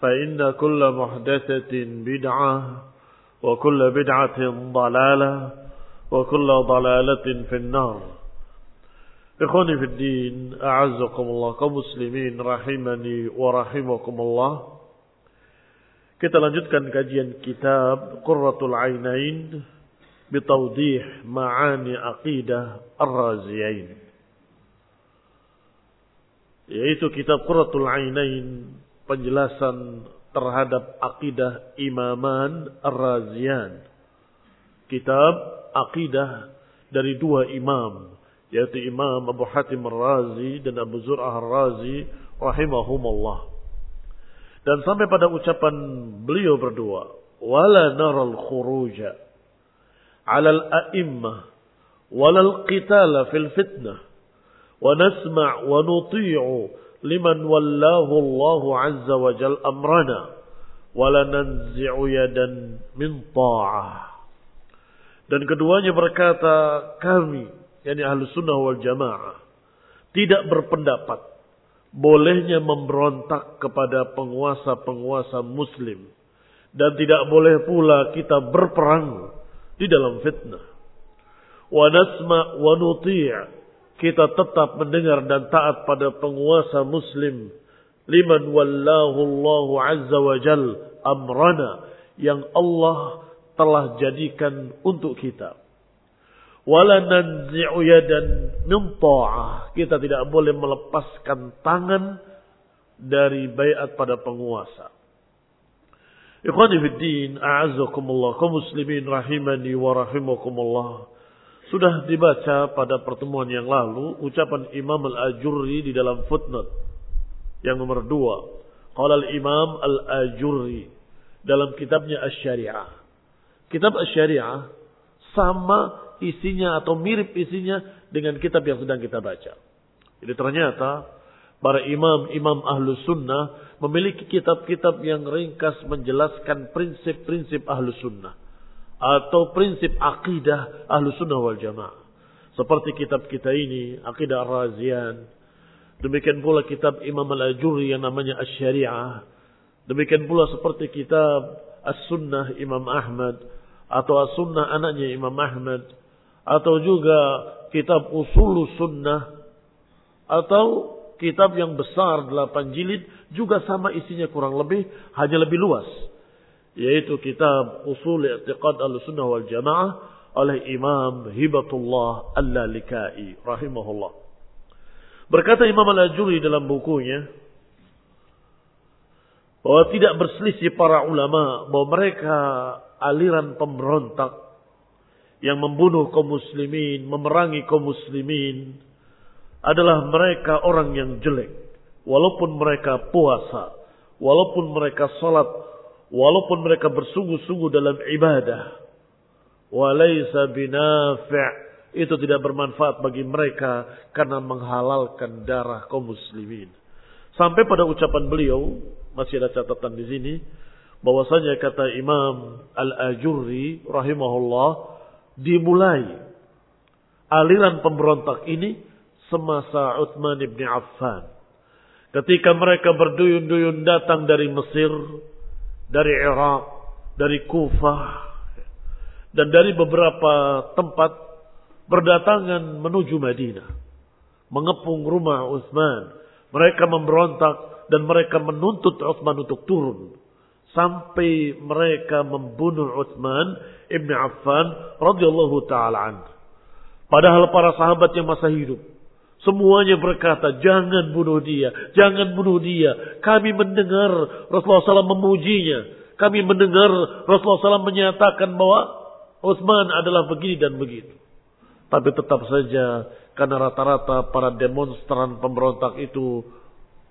فإن كل محدثة بدعة وكل بدعة ضلالة وكل ضلالة في النار إخواني في الدين أعزكم الله كمسلمين رحمني ورحمكم الله Kita lanjutkan kajian kitab Qurratul Ainain bitawdih ma'ani aqidah ar-raziyain. Yaitu kitab Qurratul Ainain penjelasan terhadap akidah imaman ar-raziyan. Kitab akidah dari dua imam yaitu Imam Abu Hatim Ar-Razi dan Abu Zur'ah Ar-Razi rahimahumullah. Dan sampai pada ucapan beliau berdua, wala naral khuruja 'ala al-a'immah wala al-qitala fil fitnah wa nasma' wa nuti'u liman wallahu Allah 'azza wa jal amrana wala nanzi'u yadan min ta'ah. Dan keduanya berkata, kami, yakni ahlu sunnah wal jamaah, tidak berpendapat bolehnya memberontak kepada penguasa-penguasa muslim. Dan tidak boleh pula kita berperang di dalam fitnah. Wa nasma kita tetap mendengar dan taat pada penguasa muslim. Liman wallahu Allah azza wa jal amrana. Yang Allah telah jadikan untuk kita. Wala nanzi'u yadan min ta'ah. Kita tidak boleh melepaskan tangan dari bayat pada penguasa. Ikhwani fi din, a'azzakumullah, kaum muslimin rahimani wa rahimakumullah. Sudah dibaca pada pertemuan yang lalu ucapan Imam Al-Ajurri di dalam footnote yang nomor dua. Qala al-Imam Al-Ajurri dalam kitabnya Asy-Syari'ah. Kitab Asy-Syari'ah sama isinya atau mirip isinya dengan kitab yang sedang kita baca. Jadi ternyata para imam-imam ahlu sunnah memiliki kitab-kitab yang ringkas menjelaskan prinsip-prinsip ahlu sunnah. Atau prinsip akidah ahlu sunnah wal jamaah. Seperti kitab kita ini, Aqidah Ar-Razian. Demikian pula kitab Imam Al-Ajuri yang namanya Asy-Syari'ah. Demikian pula seperti kitab As-Sunnah Imam Ahmad. Atau As-Sunnah anaknya Imam Ahmad atau juga kitab usul sunnah atau kitab yang besar delapan jilid juga sama isinya kurang lebih hanya lebih luas yaitu kitab usul i'tiqad al-sunnah wal jamaah oleh Imam Hibatullah Al-Lalikai rahimahullah berkata Imam Al-Ajuri dalam bukunya bahwa tidak berselisih para ulama bahwa mereka aliran pemberontak yang membunuh kaum muslimin, memerangi kaum muslimin adalah mereka orang yang jelek. Walaupun mereka puasa, walaupun mereka salat, walaupun mereka bersungguh-sungguh dalam ibadah. Walaysa binafi' itu tidak bermanfaat bagi mereka karena menghalalkan darah kaum muslimin. Sampai pada ucapan beliau, masih ada catatan di sini, bahwasanya kata Imam Al-Ajurri rahimahullah dimulai aliran pemberontak ini semasa Utsman bin Affan. Ketika mereka berduyun-duyun datang dari Mesir, dari Irak, dari Kufah, dan dari beberapa tempat berdatangan menuju Madinah. Mengepung rumah Utsman. Mereka memberontak dan mereka menuntut Utsman untuk turun. Sampai mereka membunuh Utsman ibn Affan radhiyallahu taala Padahal para sahabat yang masa hidup Semuanya berkata, jangan bunuh dia, jangan bunuh dia. Kami mendengar Rasulullah SAW memujinya. Kami mendengar Rasulullah SAW menyatakan bahwa Utsman adalah begini dan begitu. Tapi tetap saja karena rata-rata para demonstran pemberontak itu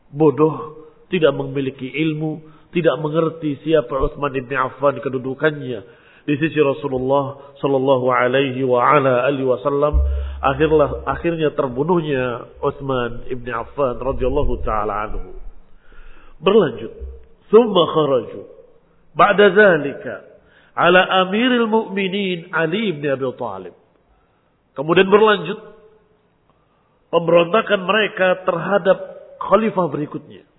bodoh, tidak memiliki ilmu, tidak mengerti siapa Utsman bin Affan kedudukannya di sisi Rasulullah sallallahu alaihi wa ala alihi wasallam akhirlah akhirnya terbunuhnya Utsman ibn Affan radhiyallahu taala anhu. Berlanjut. Thumma kharaju. Ba'da zalika ala amiril mu'minin Ali ibn Abi Thalib kemudian berlanjut. Pemberontakan mereka terhadap khalifah berikutnya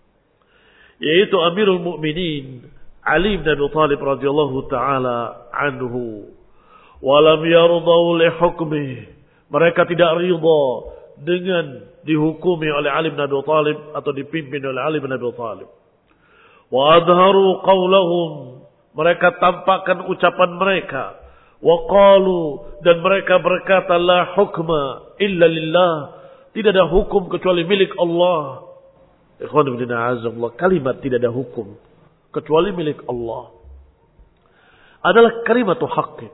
yaitu Amirul Mukminin Ali bin Abi Thalib radhiyallahu taala anhu walam yardau li hukmi. Mereka tidak ridha dengan dihukumi oleh Ali bin Abi Thalib atau dipimpin oleh Ali bin Abi Thalib wa adharu qawlahum. Mereka tampakkan ucapan mereka. Wa qalu. Dan mereka berkata la hukma illa lillah. Tidak ada hukum kecuali milik Allah. Ikhwan bin kalimat tidak ada hukum kecuali milik Allah adalah kalimat haqqin.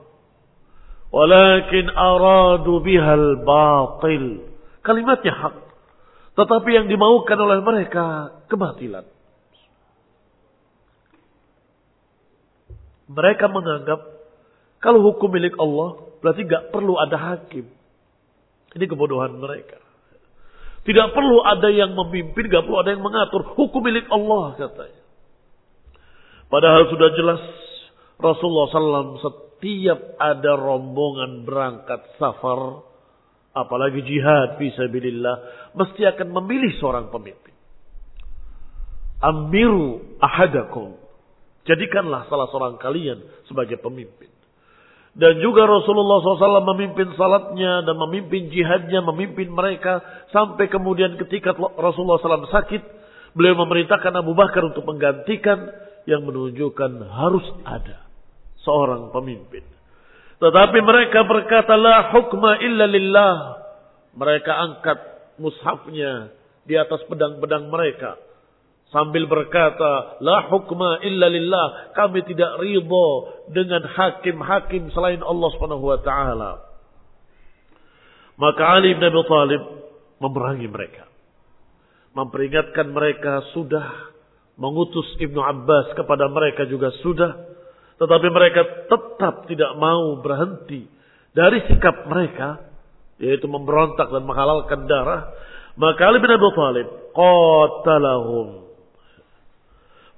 Walakin aradu bihal batil. Kalimatnya hak. Tetapi yang dimaukan oleh mereka kebatilan. Mereka menganggap kalau hukum milik Allah berarti gak perlu ada hakim. Ini kebodohan mereka. Tidak perlu ada yang memimpin, gak perlu ada yang mengatur. Hukum milik Allah katanya. Padahal sudah jelas Rasulullah SAW setiap ada rombongan berangkat safar, apalagi jihad fisabilillah, mesti akan memilih seorang pemimpin. Amiru ahadakum. Jadikanlah salah seorang kalian sebagai pemimpin. Dan juga Rasulullah SAW memimpin salatnya dan memimpin jihadnya, memimpin mereka. Sampai kemudian ketika Rasulullah SAW sakit, beliau memerintahkan Abu Bakar untuk menggantikan yang menunjukkan harus ada seorang pemimpin. Tetapi mereka berkata la hukma illa lillah. Mereka angkat mushafnya di atas pedang-pedang mereka. Sambil berkata, La hukma illa lillah. Kami tidak ridho dengan hakim-hakim selain Allah subhanahu wa ta'ala. Maka Ali bin Abi Thalib memerangi mereka. Memperingatkan mereka sudah mengutus Ibnu Abbas kepada mereka juga sudah. Tetapi mereka tetap tidak mau berhenti dari sikap mereka. Yaitu memberontak dan menghalalkan darah. Maka Ali bin Abi Thalib. Qatalahum.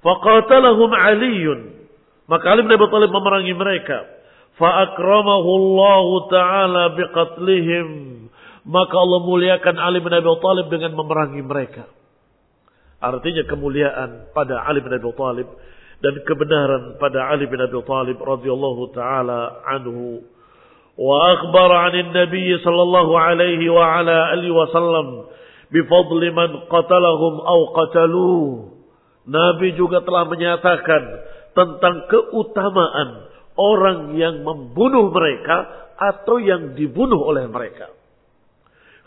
Faqatalahum Aliyun. Maka Ali bin Abi Thalib memerangi mereka. Fa'akramahu Allah Ta'ala biqatlihim. Maka Allah muliakan Ali bin Abi Thalib dengan memerangi mereka. Artinya kemuliaan pada Ali bin Abi Thalib dan kebenaran pada Ali bin Abi Thalib radhiyallahu taala anhu. Wa akhbar 'an nabi sallallahu alaihi wa ala alihi wasallam bifadl man qatalahum aw qataluh. Nabi juga telah menyatakan tentang keutamaan orang yang membunuh mereka atau yang dibunuh oleh mereka.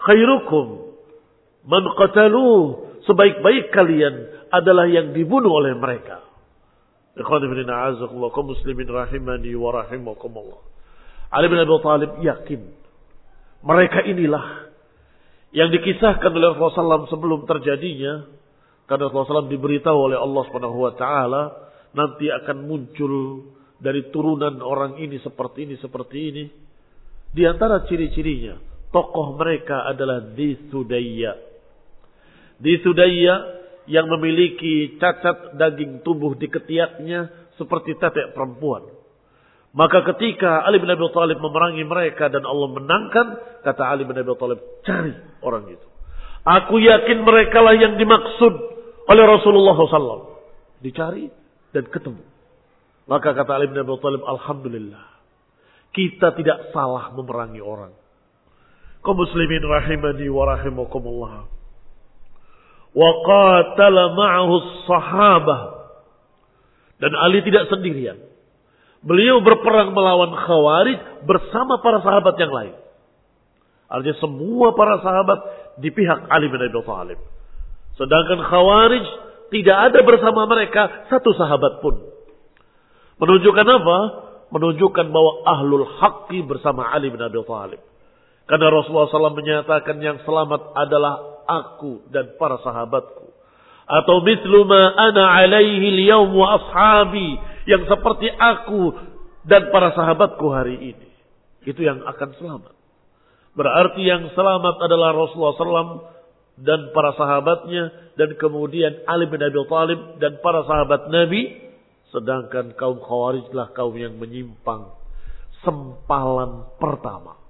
Khairukum man qataluh sebaik-baik kalian adalah yang dibunuh oleh mereka. Muslimin rahimani wa rahimakumullah. Ali bin Abi Thalib yakin mereka inilah yang dikisahkan oleh Rasulullah SAW sebelum terjadinya karena Rasulullah diberitahu oleh Allah Subhanahu wa taala nanti akan muncul dari turunan orang ini seperti ini seperti ini. Di antara ciri-cirinya, tokoh mereka adalah Disudaya. Disudaya yang memiliki cacat daging tubuh di ketiaknya seperti tetek perempuan. Maka ketika Ali bin Abi Thalib memerangi mereka dan Allah menangkan, kata Ali bin Abi Thalib, cari orang itu. Aku yakin mereka lah yang dimaksud oleh Rasulullah SAW. Dicari dan ketemu. Maka kata Ali bin Abi Thalib, Alhamdulillah. Kita tidak salah memerangi orang. Kau muslimin rahimani wa rahimakumullah. Qatala ma'ahu sahabah. Dan Ali tidak sendirian. Beliau berperang melawan Khawarij bersama para sahabat yang lain. Artinya semua para sahabat di pihak Ali bin Abi Thalib. Sedangkan Khawarij tidak ada bersama mereka satu sahabat pun. Menunjukkan apa? Menunjukkan bahwa ahlul haqqi bersama Ali bin Abi Thalib. Karena Rasulullah SAW menyatakan yang selamat adalah aku dan para sahabatku. Atau mislu ma ana alaihi liyawm wa ashabi yang seperti aku dan para sahabatku hari ini. Itu yang akan selamat. Berarti yang selamat adalah Rasulullah SAW dan para sahabatnya dan kemudian Ali bin Abi Thalib dan para sahabat Nabi. Sedangkan kaum Khawarijlah kaum yang menyimpang. Sempalan pertama.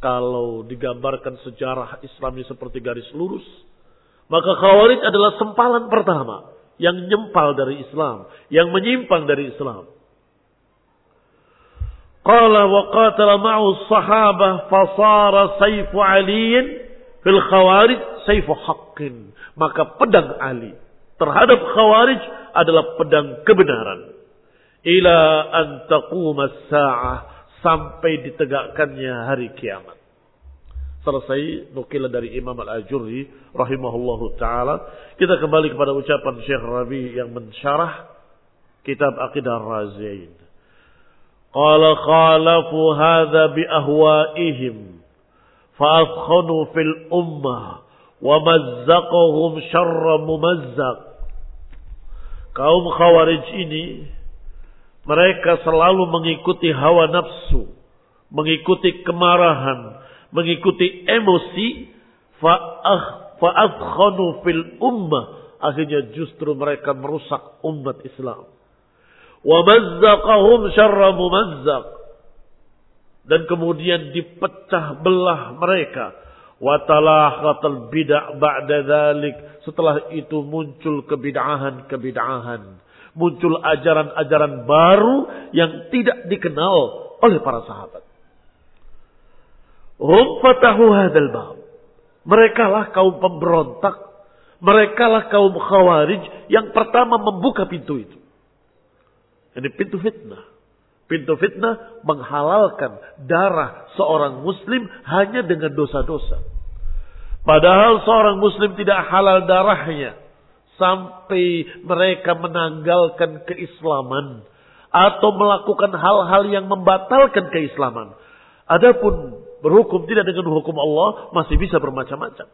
Kalau digambarkan sejarah Islamnya seperti garis lurus. Maka Khawarij adalah sempalan pertama yang nyempal dari Islam, yang menyimpang dari Islam. Qala wa qatala ma'u sahabah fasara sayfu aliyin fil khawarij sayfu haqqin. Maka pedang Ali terhadap khawarij adalah pedang kebenaran. Ila an taquma sa'ah sampai ditegakkannya hari kiamat selesai nukilan dari Imam Al-Ajurri rahimahullahu taala. Kita kembali kepada ucapan Syekh Rabi yang mensyarah kitab Aqidah Raziin. Qala khalafu hadha bi ahwaihim fa fil ummah wa mazzaqahum syarra mumazzaq. Kaum Khawarij ini mereka selalu mengikuti hawa nafsu, mengikuti kemarahan, mengikuti emosi fa'adkhanu fil ummah. Akhirnya justru mereka merusak umat Islam. Wa mazzaqahum syarra mumazzaq. Dan kemudian dipecah belah mereka. Wa bid'ah ba'da dzalik setelah itu muncul kebid'ahan-kebid'ahan muncul ajaran-ajaran baru yang tidak dikenal oleh para sahabat Hum hadal bab. Mereka lah kaum pemberontak. Mereka lah kaum khawarij yang pertama membuka pintu itu. Ini pintu fitnah. Pintu fitnah menghalalkan darah seorang muslim hanya dengan dosa-dosa. Padahal seorang muslim tidak halal darahnya. Sampai mereka menanggalkan keislaman. Atau melakukan hal-hal yang membatalkan keislaman. Adapun berhukum tidak dengan hukum Allah masih bisa bermacam-macam.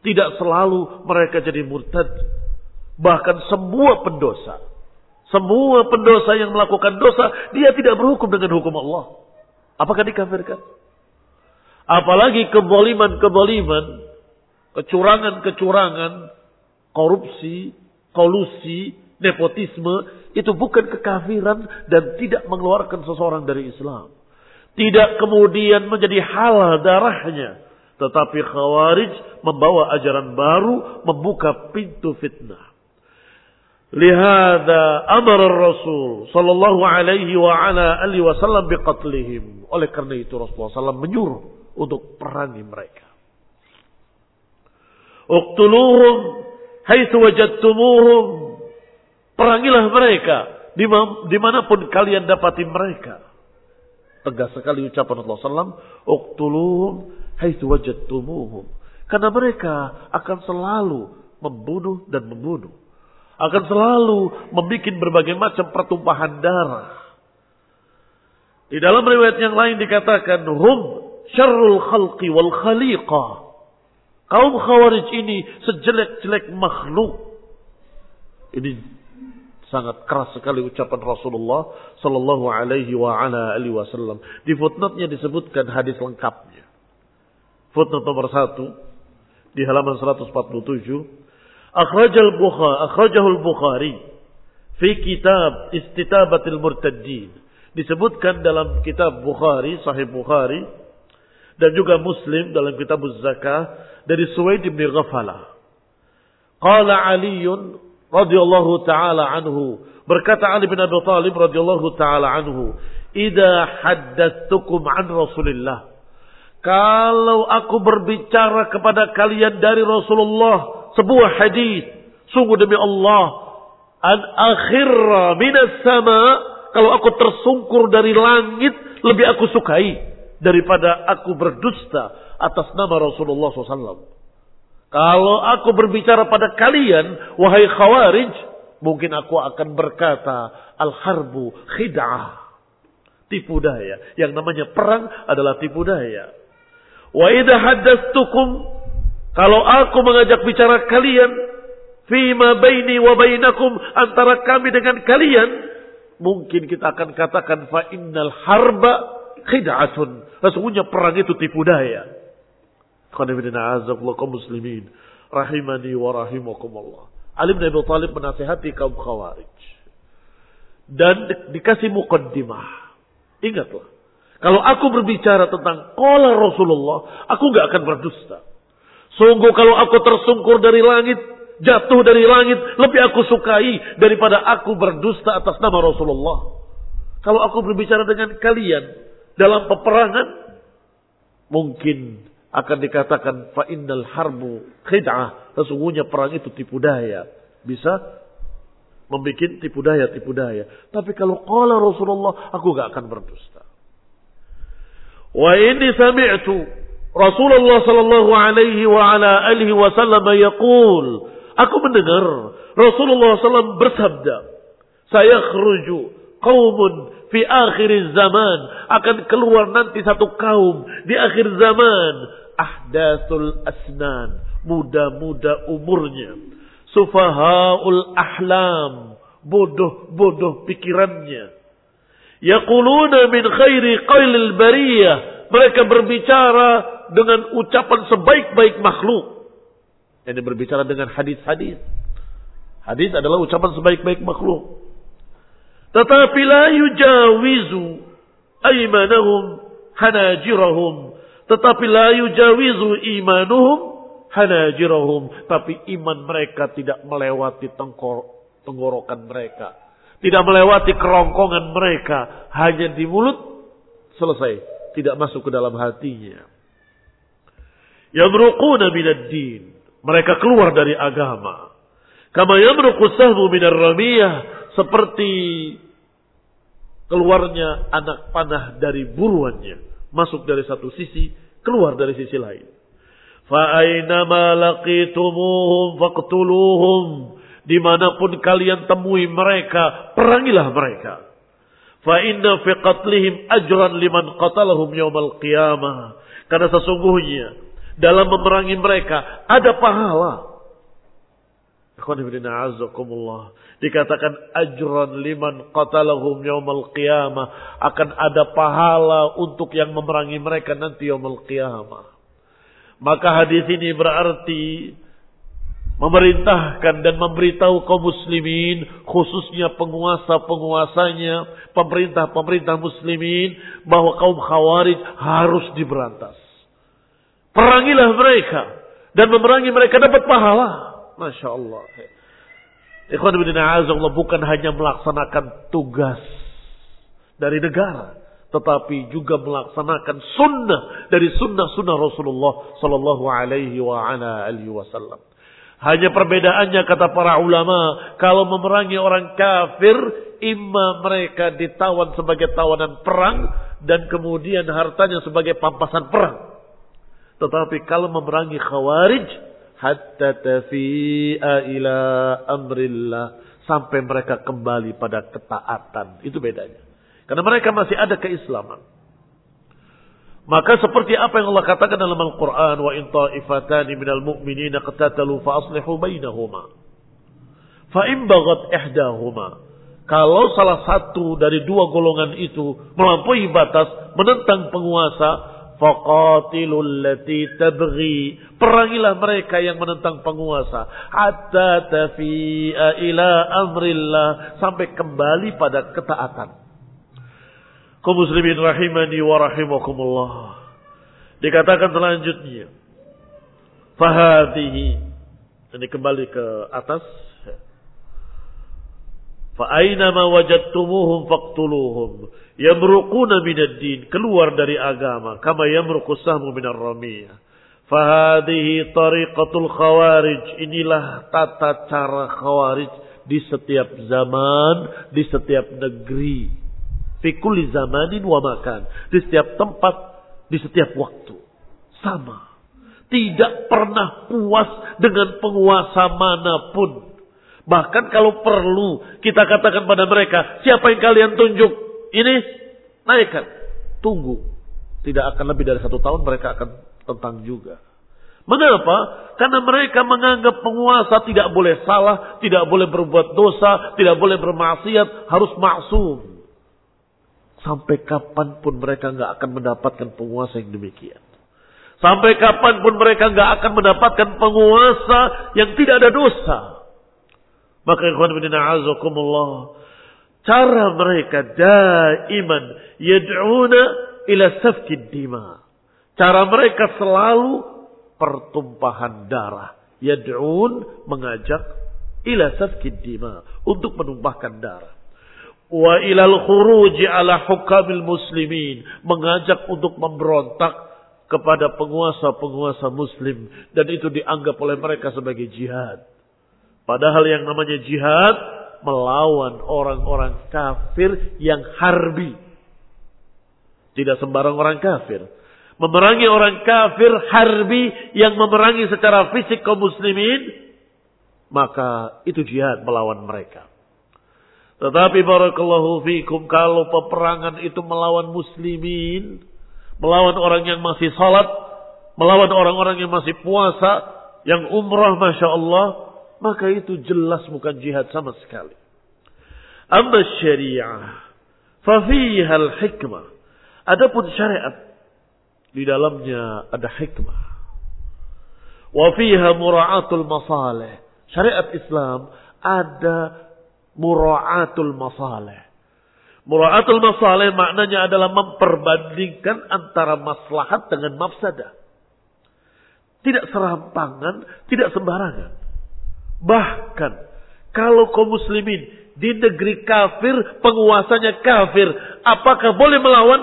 Tidak selalu mereka jadi murtad. Bahkan semua pendosa. Semua pendosa yang melakukan dosa, dia tidak berhukum dengan hukum Allah. Apakah dikafirkan? Apalagi keboliman-keboliman, kecurangan-kecurangan, korupsi, kolusi, nepotisme, itu bukan kekafiran dan tidak mengeluarkan seseorang dari Islam. Tidak kemudian menjadi halal darahnya. Tetapi khawarij membawa ajaran baru, membuka pintu fitnah. Lihada amar Rasul sallallahu alaihi wa ala alihi wasallam biqatlihim. Oleh karena itu Rasulullah SAW menyuruh untuk perangi mereka. Uqtuluhum haitsu wajadtumuhum. Perangilah mereka di mana pun kalian dapati mereka. Tegas sekali ucapan Allah SAW. Uqtuluhum haitsu wajadtumuhum. Karena mereka akan selalu membunuh dan membunuh akan selalu membuat berbagai macam pertumpahan darah. Di dalam riwayat yang lain dikatakan hum syarrul khalqi wal khaliqah. Kaum khawarij ini sejelek-jelek makhluk. Ini sangat keras sekali ucapan Rasulullah sallallahu alaihi wa ala alihi wasallam. Di footnote-nya disebutkan hadis lengkapnya. Footnote nomor satu di halaman 147 Akhrajal Bukhari, akhrajahul Bukhari fi kitab Istitabatil Murtaddin. Disebutkan dalam kitab Bukhari, Sahih Bukhari dan juga Muslim dalam kitab Zakah dari Suwaid bin Ghafala. Qala Ali radhiyallahu taala anhu berkata Ali bin Abi Thalib radhiyallahu taala anhu, "Idza haddatsukum an Rasulillah" Kalau aku berbicara kepada kalian dari Rasulullah sebuah hadis. Sungguh demi Allah, an akhirra minas sama kalau aku tersungkur dari langit lebih aku sukai daripada aku berdusta atas nama Rasulullah SAW. Kalau aku berbicara pada kalian, wahai khawarij, mungkin aku akan berkata, al-harbu khid'ah. Tipu daya. Yang namanya perang adalah tipu daya. Wa idha haddastukum kalau aku mengajak bicara kalian, fima baini wa bainakum antara kami dengan kalian, mungkin kita akan katakan fa innal harba khid'atun. Sesungguhnya perang itu tipu daya. Qanibina azakullah kaum muslimin. Rahimani wa rahimakumullah. Ali bin Abi Talib menasihati kaum khawarij. Dan dikasih mukaddimah. Ingatlah. Kalau aku berbicara tentang kola Rasulullah, aku gak akan berdusta. Sungguh kalau aku tersungkur dari langit, jatuh dari langit, lebih aku sukai daripada aku berdusta atas nama Rasulullah. Kalau aku berbicara dengan kalian dalam peperangan, mungkin akan dikatakan fa innal harbu khid'ah. Sesungguhnya perang itu tipu daya. Bisa membuat tipu daya, tipu daya. Tapi kalau qala Rasulullah, aku gak akan berdusta. Wa ini sami'tu Rasulullah sallallahu alaihi wa ala alihi wasallam yaqul, aku mendengar Rasulullah sallam bersabda, saya khruju qaumun fi akhir zaman akan keluar nanti satu kaum di akhir zaman ahdatul asnan muda-muda umurnya sufahaul ahlam bodoh-bodoh pikirannya yaquluna min khairi qailil bariyah mereka berbicara dengan ucapan sebaik-baik makhluk. Ini berbicara dengan hadis-hadis. Hadis adalah ucapan sebaik-baik makhluk. Tetapi la yujawizu aimanahum hanajirahum. Tetapi la yujawizu imanuhum hanajirahum. Tapi iman mereka tidak melewati tengkor, tenggorokan mereka. Tidak melewati kerongkongan mereka. Hanya di mulut selesai. Tidak masuk ke dalam hatinya. Yamruquna minad din. Mereka keluar dari agama. Kama yamruqu sahmu minar ramiyah. Seperti keluarnya anak panah dari buruannya. Masuk dari satu sisi, keluar dari sisi lain. Fa'ainama laqitumuhum faqtuluhum. Di mana pun kalian temui mereka, perangilah mereka. Fa'inna fi qatlihim ajran liman qatalahum yawmal qiyamah. Karena sesungguhnya dalam memerangi mereka ada pahala. Dikatakan ajran liman qatalahum yaumal qiyamah. Akan ada pahala untuk yang memerangi mereka nanti yaumal qiyamah. Maka hadis ini berarti memerintahkan dan memberitahu kaum muslimin khususnya penguasa-penguasanya pemerintah-pemerintah muslimin bahwa kaum khawarij harus diberantas Perangilah mereka. Dan memerangi mereka dapat pahala. Masya Allah. Ikhwan bin Allah bukan hanya melaksanakan tugas dari negara, tetapi juga melaksanakan sunnah dari sunnah-sunnah Rasulullah Sallallahu Alaihi Wasallam. Hanya perbedaannya kata para ulama, kalau memerangi orang kafir, imma mereka ditawan sebagai tawanan perang dan kemudian hartanya sebagai pampasan perang. Tetapi kalau memerangi khawarij, hatta tafi'a ila amrillah sampai mereka kembali pada ketaatan. Itu bedanya. Karena mereka masih ada keislaman. Maka seperti apa yang Allah katakan dalam Al-Quran, wa in ta'ifatani minal mu'minina qatatalu fa aslihu bainahuma. Fa in bagat ihdahuma. Kalau salah satu dari dua golongan itu melampaui batas, menentang penguasa, faqatilul lati tabghi. Perangilah mereka yang menentang penguasa. Hatta tafi'a ila amrillah. Sampai kembali pada ketaatan kaum muslimin rahimani wa rahimakumullah. Dikatakan selanjutnya. Fahadihi. Ini kembali ke atas. Fa'ainama wajadtumuhum faqtuluhum. Yamruquna minad din. Keluar dari agama. Kama yamruqu sahmu minar ramiyah. Fahadihi tariqatul khawarij. Inilah tata cara khawarij di setiap zaman, di setiap negeri. Fikuli zamanin wa makan. Di setiap tempat, di setiap waktu. Sama. Tidak pernah puas dengan penguasa mana pun. Bahkan kalau perlu kita katakan pada mereka, siapa yang kalian tunjuk? Ini naikkan. Tunggu. Tidak akan lebih dari satu tahun mereka akan tentang juga. Mengapa? Karena mereka menganggap penguasa tidak boleh salah, tidak boleh berbuat dosa, tidak boleh bermaksiat, harus maksum. Sampai kapan pun mereka nggak akan mendapatkan penguasa yang demikian. Sampai kapan pun mereka nggak akan mendapatkan penguasa yang tidak ada dosa. Maka ikhwan bin. Cara mereka daiman yad'una ila safkid dima. Cara mereka selalu pertumpahan darah. Yad'un mengajak ila safkid dima. Untuk menumpahkan darah wa ilal khuruji ala hukamil muslimin mengajak untuk memberontak kepada penguasa-penguasa muslim dan itu dianggap oleh mereka sebagai jihad padahal yang namanya jihad melawan orang-orang kafir yang harbi. Tidak sembarang orang kafir. Memerangi orang kafir harbi yang memerangi secara fisik kaum muslimin maka itu jihad melawan mereka. Tetapi barakallahu fikum kalau peperangan itu melawan muslimin, melawan orang yang masih salat, melawan orang-orang yang masih puasa, yang umrah masya Allah, maka itu jelas bukan jihad sama sekali. Amma syariah, fafiha al-hikmah. Adapun syariat, di dalamnya ada hikmah. Wa fiha mura'atul masalih. Syariat Islam ada mura'atul masalih. Mura'atul masalih maknanya adalah memperbandingkan antara maslahat dengan mafsadah. Tidak serampangan, tidak sembarangan. Bahkan kalau kaum muslimin di negeri kafir, penguasanya kafir, apakah boleh melawan?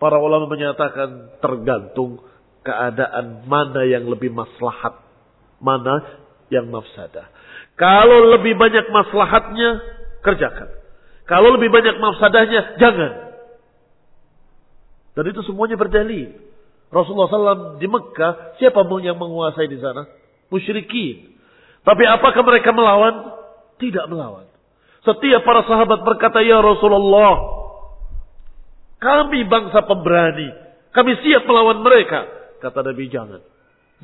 Para ulama menyatakan tergantung keadaan mana yang lebih maslahat, mana yang mafsadah. Kalau lebih banyak maslahatnya, kerjakan. Kalau lebih banyak mafsadahnya, jangan. Dan itu semuanya berdalil. Rasulullah SAW di Mekah, siapa yang menguasai di sana? Musyrikin. Tapi apakah mereka melawan? Tidak melawan. Setiap para sahabat berkata, Ya Rasulullah, kami bangsa pemberani. Kami siap melawan mereka. Kata Nabi, jangan.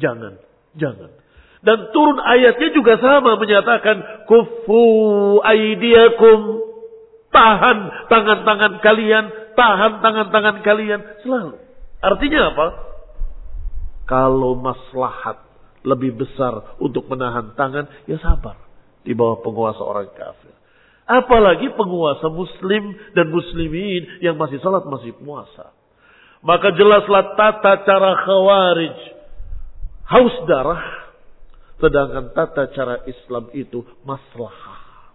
Jangan. Jangan. Dan turun ayatnya juga sama menyatakan kufu aidiakum. Tahan tangan-tangan kalian, tahan tangan-tangan kalian selalu. Artinya apa? Kalau maslahat lebih besar untuk menahan tangan, ya sabar di bawah penguasa orang kafir. Apalagi penguasa muslim dan muslimin yang masih salat, masih puasa. Maka jelaslah tata cara khawarij. Haus darah Sedangkan tata cara Islam itu maslahah.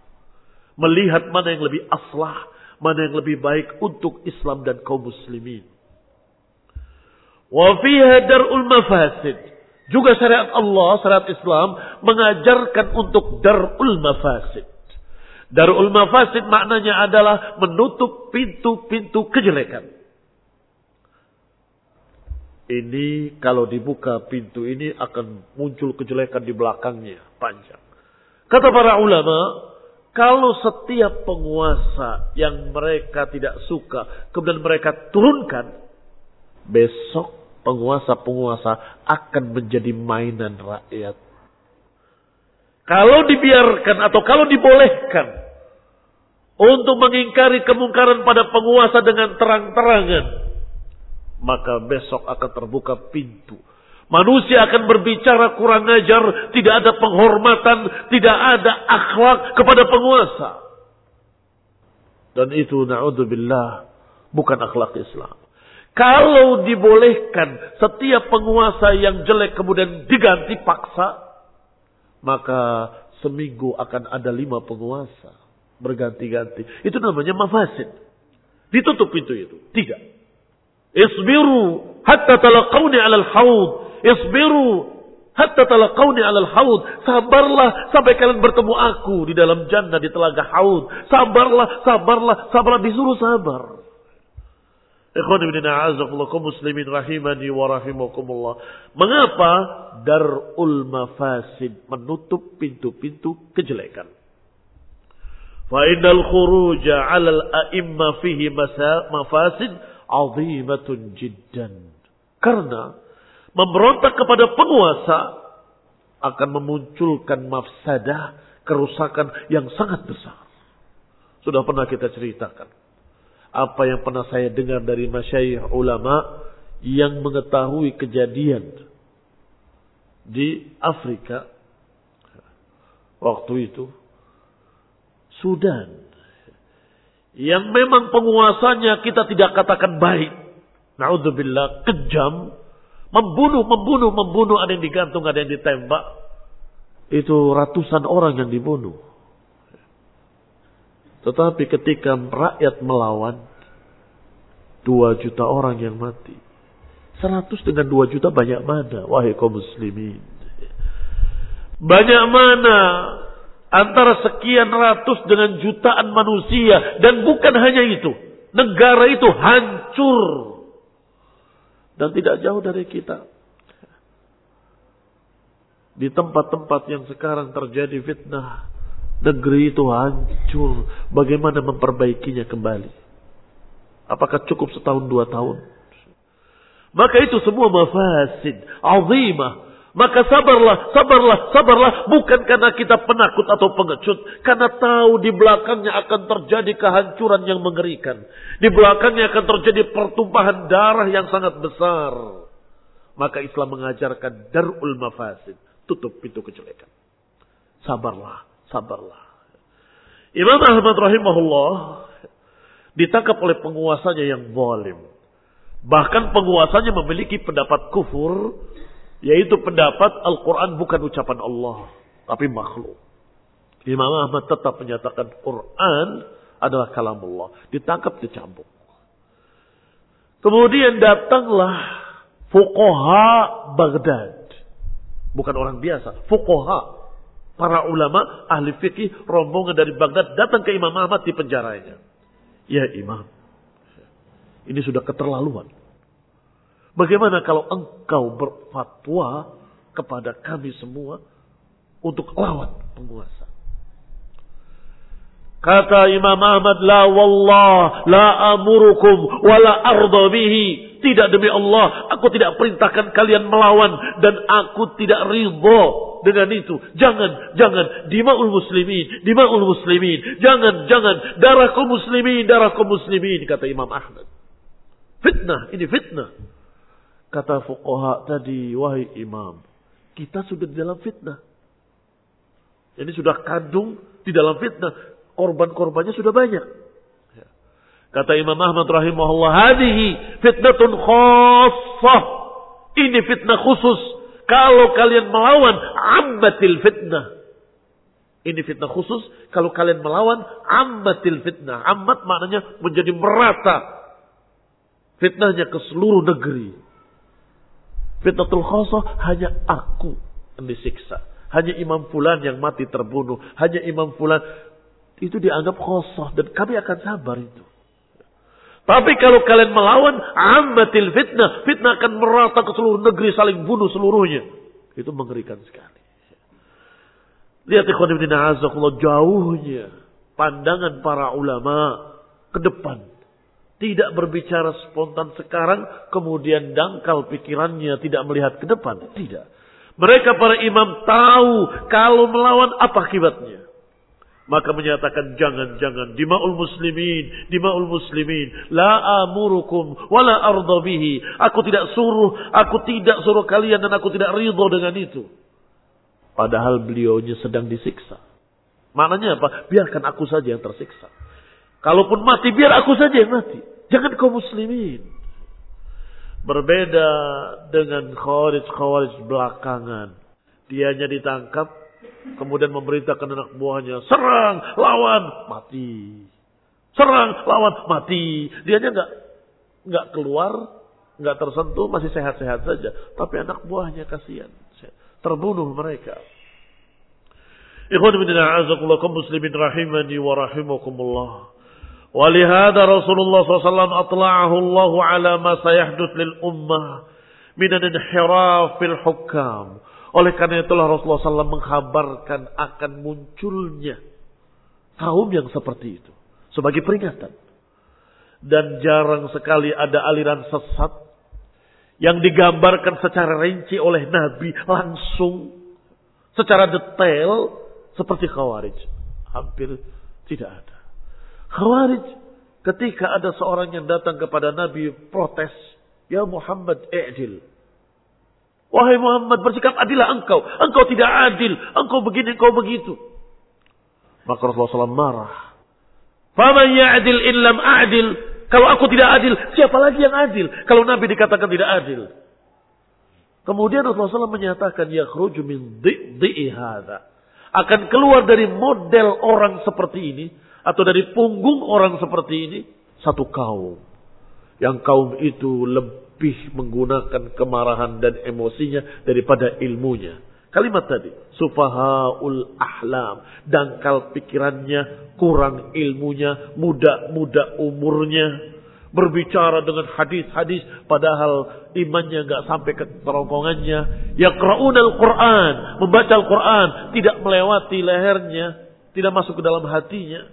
Melihat mana yang lebih aslah, mana yang lebih baik untuk Islam dan kaum muslimin. Wa dar'ul mafasid. Juga syariat Allah, syariat Islam mengajarkan untuk dar'ul mafasid. Darul mafasid maknanya adalah menutup pintu-pintu kejelekan. Ini kalau dibuka pintu ini akan muncul kejelekan di belakangnya panjang. Kata para ulama, kalau setiap penguasa yang mereka tidak suka kemudian mereka turunkan, besok penguasa-penguasa akan menjadi mainan rakyat. Kalau dibiarkan atau kalau dibolehkan untuk mengingkari kemungkaran pada penguasa dengan terang-terangan, maka besok akan terbuka pintu. Manusia akan berbicara kurang ajar, tidak ada penghormatan, tidak ada akhlak kepada penguasa. Dan itu na'udzubillah bukan akhlak Islam. Kalau dibolehkan setiap penguasa yang jelek kemudian diganti paksa, maka seminggu akan ada lima penguasa berganti-ganti. Itu namanya mafasid. Ditutup pintu itu. Tidak. Isbiru hatta talaqawni alal haud. Isbiru hatta talaqawni alal haud. Sabarlah sampai kalian bertemu aku di dalam jannah di telaga haud. Sabarlah, sabarlah, sabarlah disuruh sabar. Ikhwan muslimin rahimani wa rahimakumullah. Mengapa darul mafasid menutup pintu-pintu kejelekan? Fa'inal khuruja 'alal a'imma fihi mafasid 'azimatun jiddan. Karena memberontak kepada penguasa akan memunculkan mafsadah, kerusakan yang sangat besar. Sudah pernah kita ceritakan. Apa yang pernah saya dengar dari masyayikh ulama yang mengetahui kejadian di Afrika waktu itu Sudan. Yang memang penguasanya kita tidak katakan baik. Naudzubillah, kejam. Membunuh, membunuh, membunuh. Ada yang digantung, ada yang ditembak. Itu ratusan orang yang dibunuh. Tetapi ketika rakyat melawan, dua juta orang yang mati. Seratus dengan dua juta banyak mana, wahai kaum muslimin. Banyak mana Antara sekian ratus dengan jutaan manusia. Dan bukan hanya itu. Negara itu hancur. Dan tidak jauh dari kita. Di tempat-tempat yang sekarang terjadi fitnah. Negeri itu hancur. Bagaimana memperbaikinya kembali? Apakah cukup setahun dua tahun? Maka itu semua mafasid. Azimah maka sabarlah, sabarlah, sabarlah. Bukan karena kita penakut atau pengecut. Karena tahu di belakangnya akan terjadi kehancuran yang mengerikan. Di belakangnya akan terjadi pertumpahan darah yang sangat besar. Maka Islam mengajarkan darul mafasid. Tutup pintu kejelekan. Sabarlah, sabarlah. Imam Ahmad rahimahullah ditangkap oleh penguasanya yang zalim. Bahkan penguasanya memiliki pendapat kufur yaitu pendapat Al-Quran bukan ucapan Allah. Tapi makhluk. Imam Ahmad tetap menyatakan Quran adalah kalam Allah. Ditangkap, dicambuk. Kemudian datanglah Fukoha Baghdad. Bukan orang biasa. Fukoha. Para ulama, ahli fikih, rombongan dari Baghdad datang ke Imam Ahmad di penjaranya. Ya Imam. Ini sudah keterlaluan. Bagaimana kalau engkau berfatwa kepada kami semua untuk lawan penguasa? Kata Imam Ahmad, La wallah, la amurukum, wa la bihi. Tidak demi Allah, aku tidak perintahkan kalian melawan. Dan aku tidak ridho dengan itu. Jangan, jangan. Dima'ul muslimin, dima'ul muslimin. Jangan, jangan. Darah kaum muslimin, darah kaum muslimin. Kata Imam Ahmad. Fitnah, ini fitnah. Kata fuqaha tadi, wahai imam, kita sudah di dalam fitnah. Ini sudah kandung di dalam fitnah. Korban-korbannya sudah banyak. Kata Imam Ahmad rahimahullah, hadihi fitnatun khassah. Ini fitnah khusus. Kalau kalian melawan ambatil fitnah. Ini fitnah khusus. Kalau kalian melawan ambatil fitnah. Ambat maknanya menjadi merata. Fitnahnya ke seluruh negeri. Fitnatul khasah hanya aku yang disiksa. Hanya Imam Fulan yang mati terbunuh. Hanya Imam Fulan. Itu dianggap khasah. Dan kami akan sabar itu. Tapi kalau kalian melawan ambatil fitnah. Fitnah akan merata ke seluruh negeri. Saling bunuh seluruhnya. Itu mengerikan sekali. Lihat ikhwan ibn azakullah jauhnya pandangan para ulama ke depan. Tidak berbicara spontan sekarang, kemudian dangkal pikirannya tidak melihat ke depan. Tidak. Mereka para imam tahu kalau melawan apa akibatnya. Maka menyatakan jangan-jangan dima'ul muslimin, dima'ul muslimin, la amurukum wala arda bihi. Aku tidak suruh, aku tidak suruh kalian dan aku tidak ridho dengan itu. Padahal beliaunya sedang disiksa. Maknanya apa? Biarkan aku saja yang tersiksa. Kalaupun mati, biar aku saja yang mati. Jangan kau muslimin. Berbeda dengan khawarij-khawarij belakangan. Dianya ditangkap, kemudian memerintahkan anak buahnya, serang, lawan, mati. Serang, lawan, mati. Dianya nggak nggak keluar, nggak tersentuh, masih sehat-sehat saja. Tapi anak buahnya kasihan terbunuh mereka. Ikhwan bin a'azakullah kaum muslimin rahimani wa rahimakumullah. Walihada Rasulullah SAW atla'ahu Allah ala ma lil ummah minan inhirafil hukam. Oleh karena itulah Rasulullah SAW menghabarkan akan munculnya kaum yang seperti itu. Sebagai peringatan. Dan jarang sekali ada aliran sesat yang digambarkan secara rinci oleh Nabi langsung secara detail seperti Khawarij. Hampir tidak ada. Khawarij ketika ada seorang yang datang kepada Nabi protes, "Ya Muhammad, i'dil." Wahai Muhammad, bersikap adillah engkau. Engkau tidak adil. Engkau begini, engkau begitu. Maka Rasulullah SAW marah. Faman ya'dil in lam a'dil. Kalau aku tidak adil, siapa lagi yang adil? Kalau Nabi dikatakan tidak adil. Kemudian Rasulullah SAW menyatakan, ya min di'i hadha. Akan keluar dari model orang seperti ini, atau dari punggung orang seperti ini, satu kaum. Yang kaum itu lebih menggunakan kemarahan dan emosinya daripada ilmunya. Kalimat tadi, sufahaul ahlam, dangkal pikirannya, kurang ilmunya, muda-muda umurnya, berbicara dengan hadis-hadis padahal imannya nggak sampai ke kerongkongannya. Yaqra'un al-Qur'an, membaca Al-Qur'an, tidak melewati lehernya, tidak masuk ke dalam hatinya.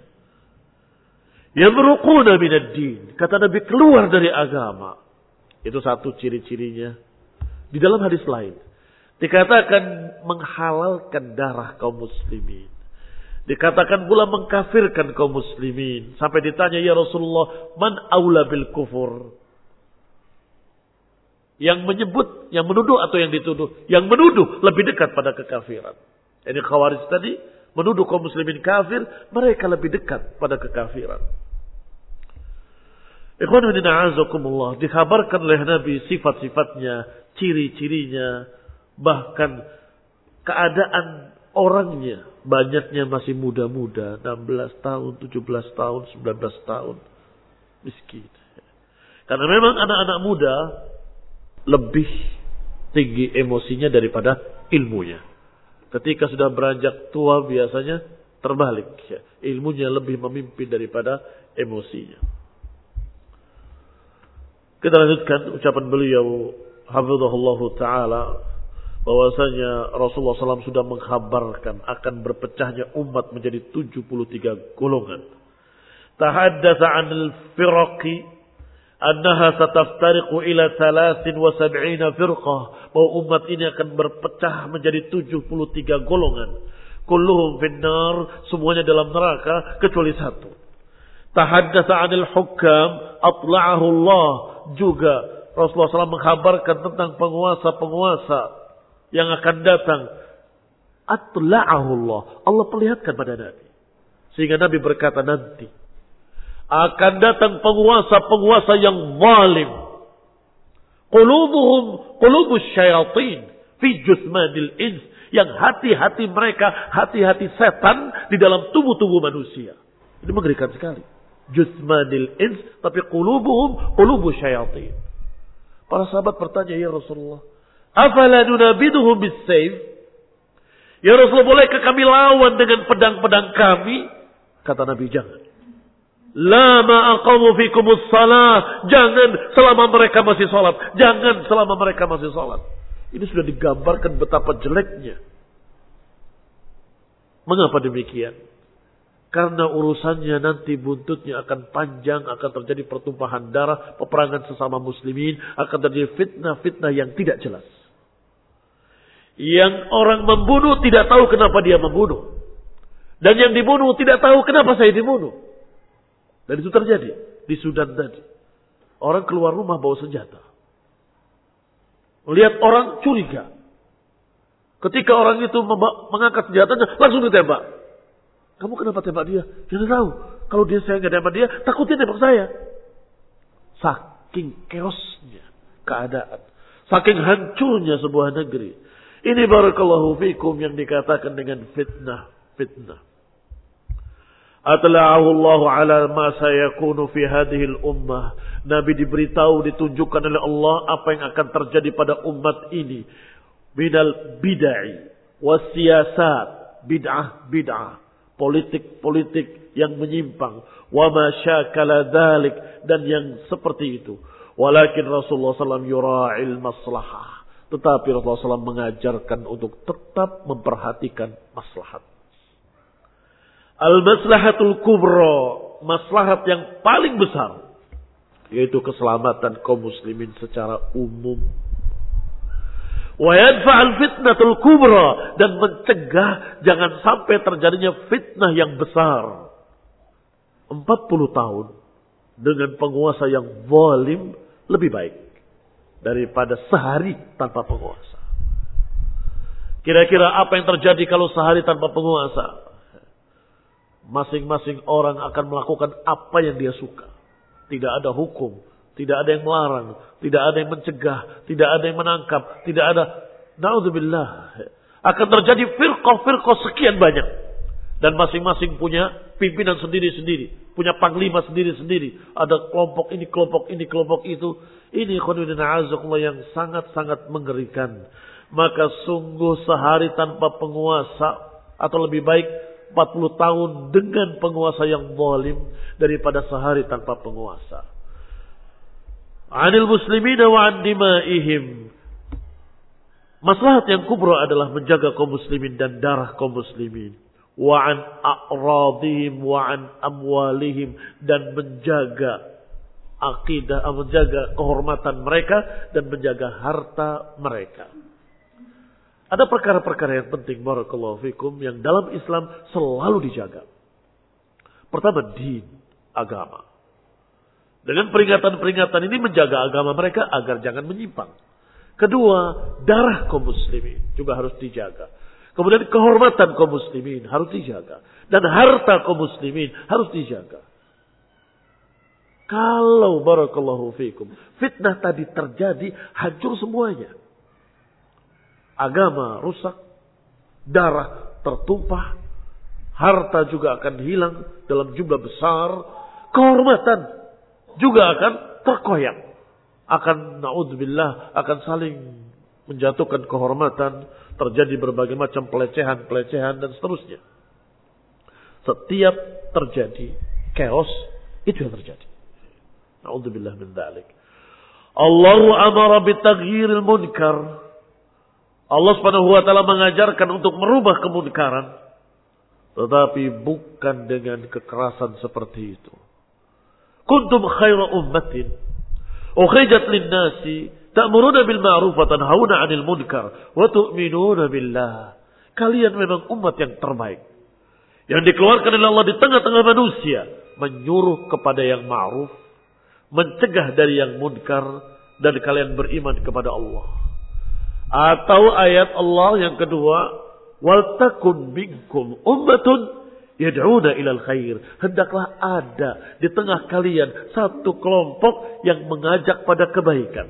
Yamruquna minad din, kata Nabi keluar dari agama. Itu satu ciri-cirinya. Di dalam hadis lain Dikatakan menghalalkan darah kaum muslimin. Dikatakan pula mengkafirkan kaum muslimin. Sampai ditanya, ya Rasulullah, man aula bil kufur? Yang menyebut, yang menuduh atau yang dituduh? Yang menuduh lebih dekat pada kekafiran. Ini khawarij tadi menuduh kaum muslimin kafir, mereka lebih dekat pada kekafiran. Dikabarkan oleh Nabi sifat-sifatnya, ciri-cirinya, Bahkan keadaan orangnya banyaknya masih muda-muda, 16 tahun, 17 tahun, 19 tahun. Miskin. Karena memang anak-anak muda lebih tinggi emosinya daripada ilmunya. Ketika sudah beranjak tua biasanya terbalik. Ya. Ilmunya lebih memimpin daripada emosinya. Kita lanjutkan ucapan beliau. Hafizahullah Ta'ala bahwasanya Rasulullah SAW sudah mengkhabarkan akan berpecahnya umat menjadi 73 golongan. Tahaddatsa 'anil firaqi annaha sataftariqu ila 73 firqah bahwa umat ini akan berpecah menjadi 73 golongan. Kulluhum finnar, semuanya dalam neraka kecuali satu. Tahaddatsa 'anil hukam atla'ahu Allah juga Rasulullah SAW mengkhabarkan tentang penguasa-penguasa yang akan datang. Atla'ahu Allah. Allah perlihatkan pada Nabi. Sehingga Nabi berkata nanti. Akan datang penguasa-penguasa yang zalim. Qulubuhum qulubus syayatin. fi jusmadil ins yang hati-hati mereka, hati-hati setan di dalam tubuh-tubuh manusia. Ini mengerikan sekali. Jusmadil ins, tapi qulubuhum qulubu syayatin. Para sahabat bertanya, ya Rasulullah, afala nunabiduhum bis sayf? Ya Rasulullah, bolehkah kami lawan dengan pedang-pedang kami? Kata Nabi, jangan. Lama aqamu fikumus salah. Jangan selama mereka masih sholat. Jangan selama mereka masih sholat. Ini sudah digambarkan betapa jeleknya. Mengapa demikian? Karena urusannya nanti buntutnya akan panjang, akan terjadi pertumpahan darah, peperangan sesama muslimin, akan terjadi fitnah-fitnah yang tidak jelas. Yang orang membunuh tidak tahu kenapa dia membunuh. Dan yang dibunuh tidak tahu kenapa saya dibunuh. Dan itu terjadi di Sudan tadi. Orang keluar rumah bawa senjata. Melihat orang curiga. Ketika orang itu mengangkat senjatanya, langsung ditembak. Kamu kenapa tembak dia? Dia tahu. Kalau dia saya nggak tembak dia, takutnya tembak saya. Saking chaosnya keadaan. Saking hancurnya sebuah negeri. Ini barakallahu fikum yang dikatakan dengan fitnah. Fitnah. Atla'ahu Allah ala ma sayakunu fi hadhihi ummah Nabi diberitahu, ditunjukkan oleh Allah apa yang akan terjadi pada umat ini. Bidal bid'ah, wasiasat, bid'ah, bid'ah. Politik-politik yang menyimpang. Wa masyakala dhalik. Dan yang seperti itu. Walakin Rasulullah SAW yura'il maslahah. Tetapi Rasulullah SAW mengajarkan untuk tetap memperhatikan maslahat. Al-maslahatul kubra. Maslahat yang paling besar yaitu keselamatan kaum muslimin secara umum. Wa fitnatul kubra dan mencegah jangan sampai terjadinya fitnah yang besar. 40 tahun dengan penguasa yang zalim lebih baik daripada sehari tanpa penguasa. Kira-kira apa yang terjadi kalau sehari tanpa penguasa? Masing-masing orang akan melakukan apa yang dia suka. Tidak ada hukum. Tidak ada yang melarang. Tidak ada yang mencegah. Tidak ada yang menangkap. Tidak ada. Na'udzubillah. Akan terjadi firqah-firqah sekian banyak. Dan masing-masing punya pimpinan sendiri-sendiri. Punya panglima sendiri-sendiri. Ada kelompok ini, kelompok ini, kelompok itu. Ini khonudina azakullah yang sangat-sangat mengerikan. Maka sungguh sehari tanpa penguasa. Atau lebih baik 40 tahun dengan penguasa yang zalim daripada sehari tanpa penguasa. Anil muslimina wa an dimaihim. Maslahat yang kubra adalah menjaga kaum muslimin dan darah kaum muslimin. Wa an a'radihim wa an amwalihim dan menjaga akidah, menjaga kehormatan mereka dan menjaga harta mereka. Ada perkara-perkara yang penting barakallahu fikum yang dalam Islam selalu dijaga. Pertama din, agama. Dengan peringatan-peringatan ini menjaga agama mereka agar jangan menyimpang. Kedua, darah kaum muslimin juga harus dijaga. Kemudian kehormatan kaum muslimin harus dijaga. Dan harta kaum muslimin harus dijaga. Kalau barakallahu fikum, fitnah tadi terjadi, hancur semuanya agama rusak, darah tertumpah, harta juga akan hilang dalam jumlah besar, kehormatan juga akan terkoyak. Akan naudzubillah akan saling menjatuhkan kehormatan, terjadi berbagai macam pelecehan-pelecehan dan seterusnya. Setiap terjadi chaos itu yang terjadi. Naudzubillah min dzalik. Allah amara bitaghyiril munkar Allah Subhanahu wa taala mengajarkan untuk merubah kemunkaran tetapi bukan dengan kekerasan seperti itu. Kuntum khaira ummatin ukhrijat lin-nasi ta'muruna bil ma'ruf wa tanhauna 'anil munkar wa tu'minuna billah. Kalian memang umat yang terbaik. Yang dikeluarkan oleh Allah di tengah-tengah manusia menyuruh kepada yang ma'ruf, mencegah dari yang munkar dan kalian beriman kepada Allah. Atau ayat Allah yang kedua, wal takun minkum ummatun yad'una ilal khair. Hendaklah ada di tengah kalian satu kelompok yang mengajak pada kebaikan.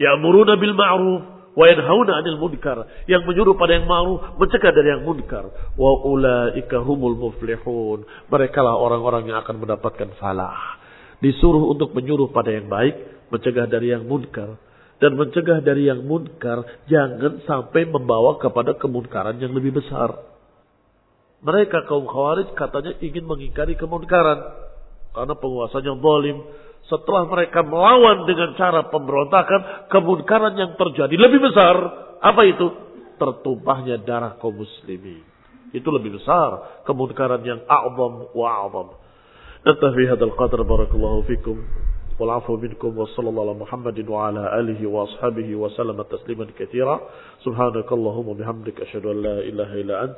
Ya'muruna bil ma'ruf wa yanhauna 'anil munkar, yang menyuruh pada yang ma'ruf, mencegah dari yang munkar. Wa ulaika humul muflihun. Mereka lah orang-orang yang akan mendapatkan falah. Disuruh untuk menyuruh pada yang baik, mencegah dari yang munkar. Dan mencegah dari yang munkar, jangan sampai membawa kepada kemunkaran yang lebih besar. Mereka kaum khawarij katanya ingin mengingkari kemunkaran. Karena penguasanya zalim. Setelah mereka melawan dengan cara pemberontakan, kemunkaran yang terjadi lebih besar. Apa itu? Tertumpahnya darah kaum muslimin. Itu lebih besar kemunkaran yang a'zam wa a'zam. نكتفي هذا القدر بارك الله فيكم والعفو منكم وصلى الله على محمد وعلى آله وأصحابه وسلم تسليما كثيرا سبحانك اللهم وبحمدك أشهد أن لا إله إلا أنت